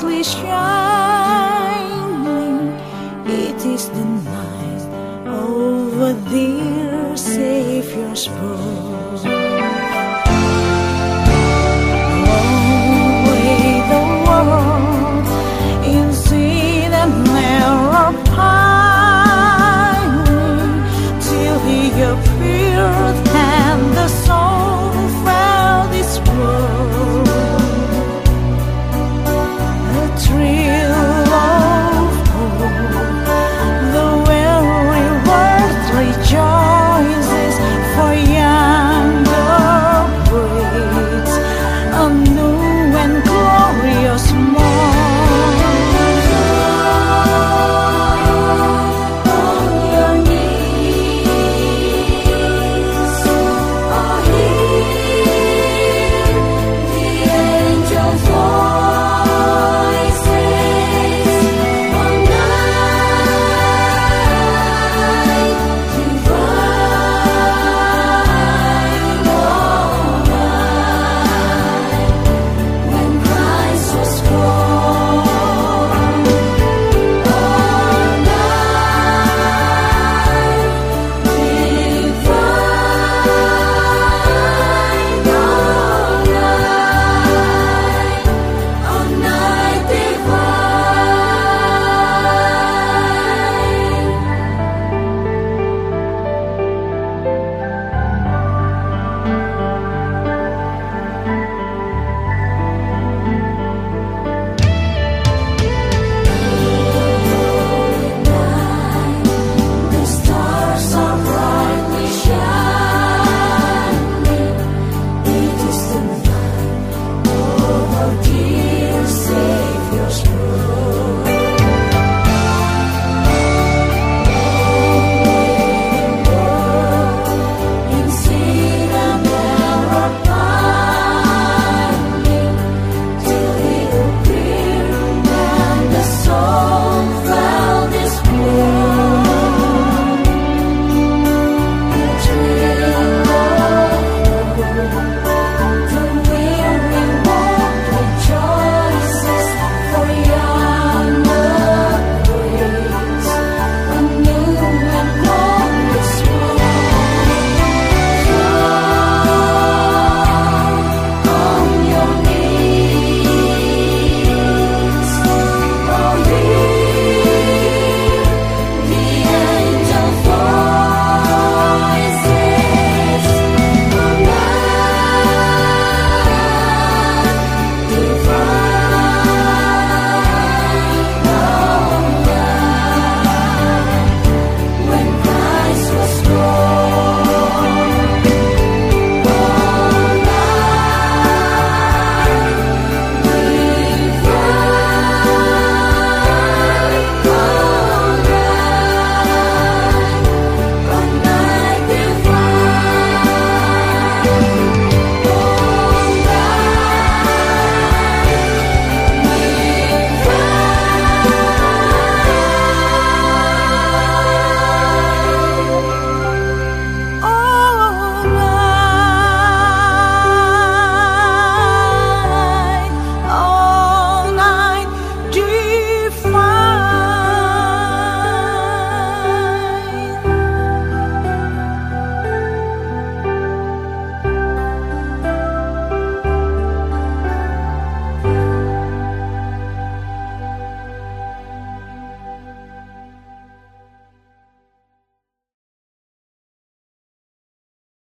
With we.